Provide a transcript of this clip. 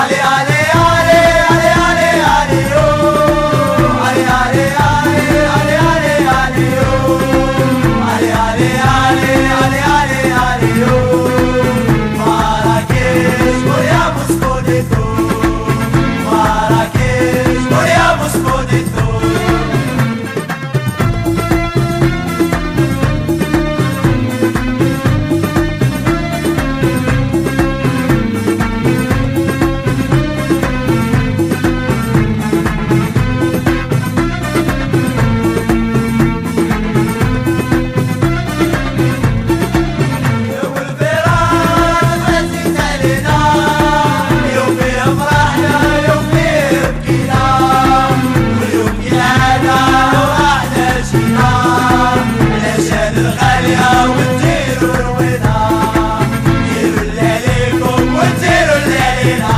Allez, allez. غالية وتطيروا الوداع يروا الليلكم وتطيروا الليلنا